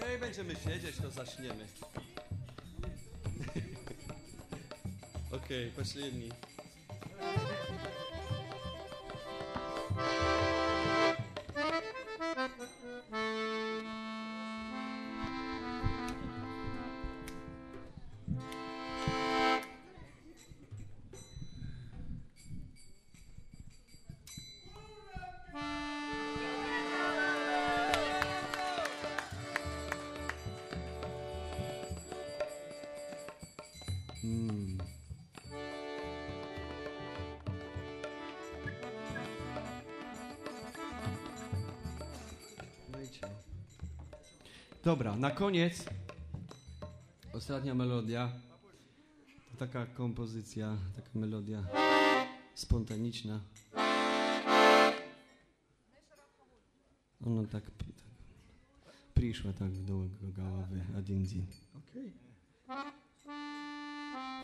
No Okej, będziemy siedzieć, to zaczniemy. Okej, okay, pośredni. Hmm. Dobra, na koniec ostatnia melodia. To taka kompozycja, taka melodia spontaniczna. Ona tak, tak przyszła tak do głowy, a dzień dzień. Okay.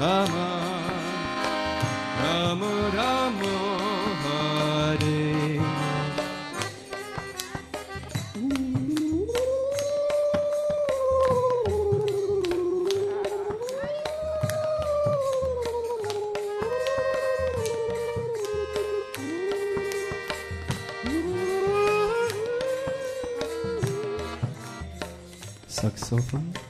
Rama, Rama, Rama, Hare. Saxophon.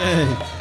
Okay.